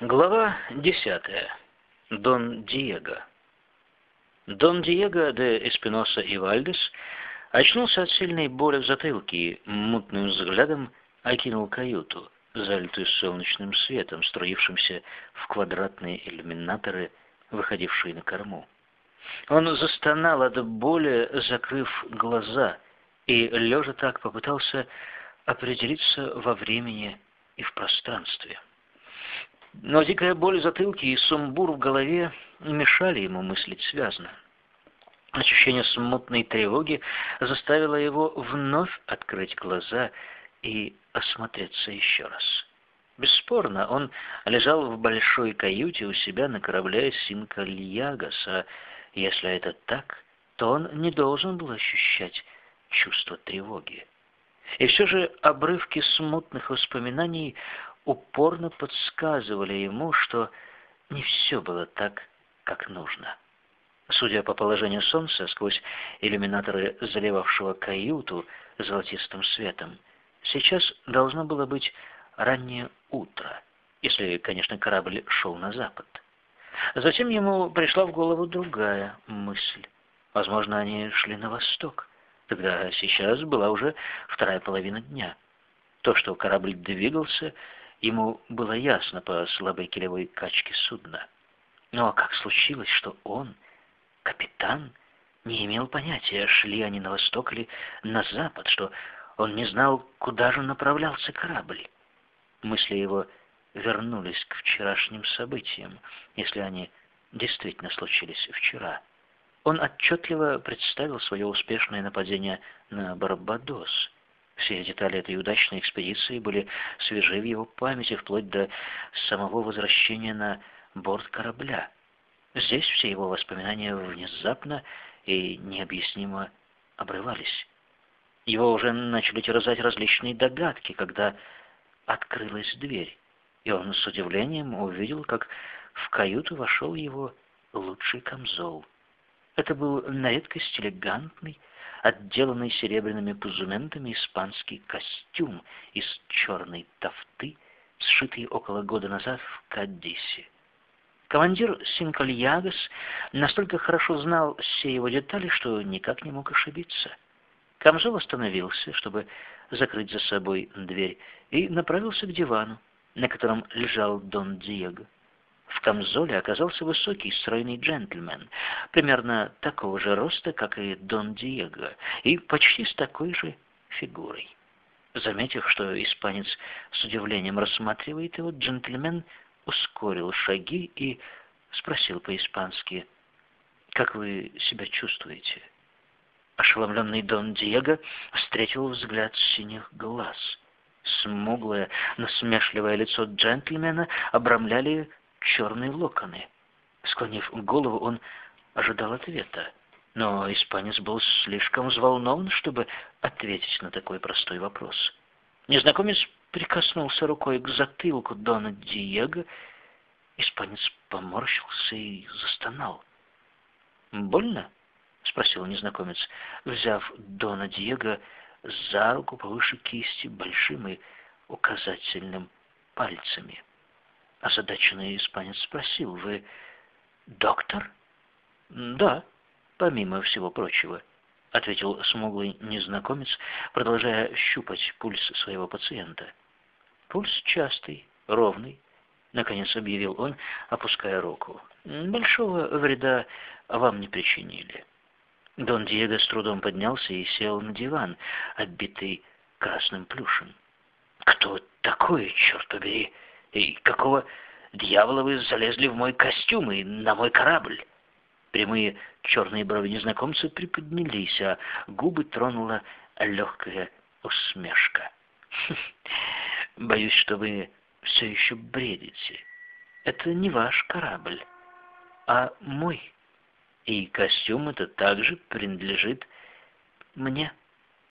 Глава десятая. Дон Диего. Дон Диего де Эспиноса и Вальдес очнулся от сильной боли в затылке и мутным взглядом окинул каюту, залитую солнечным светом, струившимся в квадратные иллюминаторы, выходившие на корму. Он застонал от боли, закрыв глаза, и, лежа так, попытался определиться во времени и в пространстве. Но дикая боль в затылке и сумбур в голове мешали ему мыслить связно. Ощущение смутной тревоги заставило его вновь открыть глаза и осмотреться еще раз. Бесспорно, он лежал в большой каюте у себя на корабле Синкальягас, а если это так, то он не должен был ощущать чувство тревоги. И все же обрывки смутных воспоминаний упорно подсказывали ему, что не все было так, как нужно. Судя по положению солнца сквозь иллюминаторы заливавшего каюту золотистым светом, сейчас должно было быть раннее утро, если, конечно, корабль шел на запад. Затем ему пришла в голову другая мысль. Возможно, они шли на восток. Тогда сейчас была уже вторая половина дня. То, что корабль двигался, Ему было ясно по слабой килевой качке судна. Но как случилось, что он, капитан, не имел понятия, шли они на восток или на запад, что он не знал, куда же направлялся корабль. Мысли его вернулись к вчерашним событиям, если они действительно случились вчера. Он отчетливо представил свое успешное нападение на Барбадос — все детали этой удачной экспедиции были свежи в его памяти, вплоть до самого возвращения на борт корабля. Здесь все его воспоминания внезапно и необъяснимо обрывались. Его уже начали терзать различные догадки, когда открылась дверь, и он с удивлением увидел, как в каюту вошел его лучший камзол. Это был на редкость элегантный, отделанный серебряными пузументами испанский костюм из черной тафты, сшитый около года назад в Кадисе. Командир Синкальягас настолько хорошо знал все его детали, что никак не мог ошибиться. Камзол остановился, чтобы закрыть за собой дверь, и направился к дивану, на котором лежал Дон Диего. В камзоле оказался высокий, стройный джентльмен, примерно такого же роста, как и Дон Диего, и почти с такой же фигурой. Заметив, что испанец с удивлением рассматривает его, джентльмен ускорил шаги и спросил по-испански, «Как вы себя чувствуете?» Ошеломленный Дон Диего встретил взгляд синих глаз. Смуглое, насмешливое лицо джентльмена обрамляли черные локоны. Склонив голову, он ожидал ответа. Но испанец был слишком взволнован, чтобы ответить на такой простой вопрос. Незнакомец прикоснулся рукой к затылку Дона Диего. Испанец поморщился и застонал. «Больно?» — спросил незнакомец, взяв Дона Диего за руку повыше кисти большим и указательным пальцами. Озадаченный испанец спросил, «Вы доктор?» «Да, помимо всего прочего», — ответил смуглый незнакомец, продолжая щупать пульс своего пациента. «Пульс частый, ровный», — наконец объявил он, опуская руку. «Большого вреда вам не причинили». Дон Диего с трудом поднялся и сел на диван, оббитый красным плюшем. «Кто такой, черт побери?» И какого дьявола вы залезли в мой костюм и на мой корабль? Прямые черные брови незнакомца приподнялись, а губы тронула легкая усмешка. Боюсь, что вы все еще бредите. Это не ваш корабль, а мой. И костюм это также принадлежит мне.